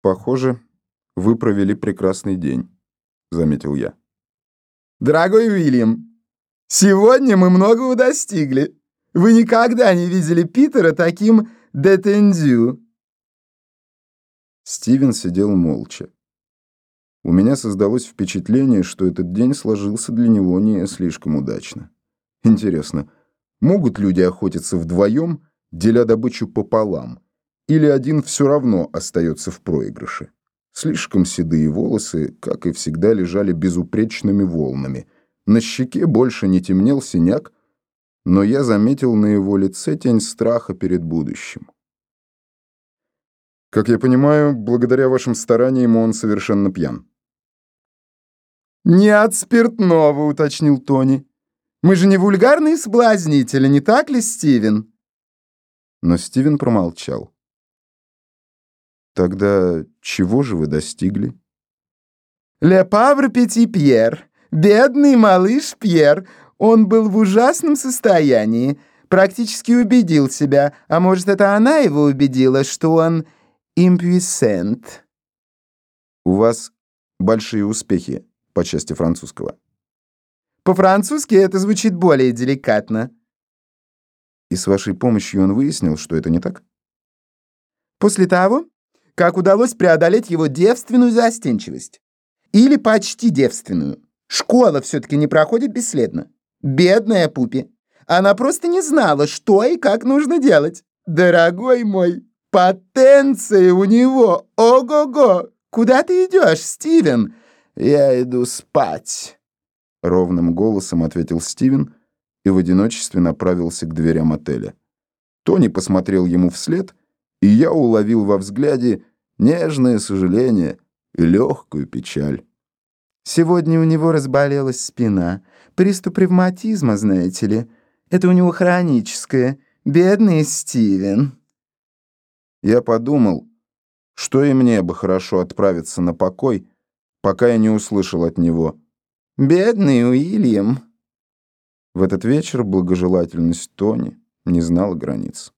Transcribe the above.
Похоже, вы провели прекрасный день, заметил я. Дорогой Уильям, сегодня мы многого достигли. Вы никогда не видели Питера таким детендю. Стивен сидел молча. У меня создалось впечатление, что этот день сложился для него не слишком удачно. Интересно, могут люди охотиться вдвоем, деля добычу пополам, или один все равно остается в проигрыше? Слишком седые волосы, как и всегда, лежали безупречными волнами. На щеке больше не темнел синяк, но я заметил на его лице тень страха перед будущим. Как я понимаю, благодаря вашим стараниям он совершенно пьян. «Не от спиртного», — уточнил Тони. «Мы же не вульгарные соблазнители, не так ли, Стивен?» Но Стивен промолчал. «Тогда чего же вы достигли?» «Ле павр Пети Пьер, бедный малыш Пьер, он был в ужасном состоянии, практически убедил себя, а может, это она его убедила, что он импуисент». «У вас большие успехи по части французского». «По-французски это звучит более деликатно». «И с вашей помощью он выяснил, что это не так?» «После того, как удалось преодолеть его девственную застенчивость. Или почти девственную. Школа все-таки не проходит бесследно. Бедная Пупи. Она просто не знала, что и как нужно делать. Дорогой мой, потенция у него. Ого-го! Куда ты идешь, Стивен? Я иду спать. Ровным голосом ответил Стивен и в одиночестве направился к дверям отеля. Тони посмотрел ему вслед, и я уловил во взгляде нежное сожаление и легкую печаль. Сегодня у него разболелась спина. Приступ ревматизма, знаете ли. Это у него хроническое. Бедный Стивен. Я подумал, что и мне бы хорошо отправиться на покой, пока я не услышал от него. Бедный Уильям. В этот вечер благожелательность Тони не знала границ.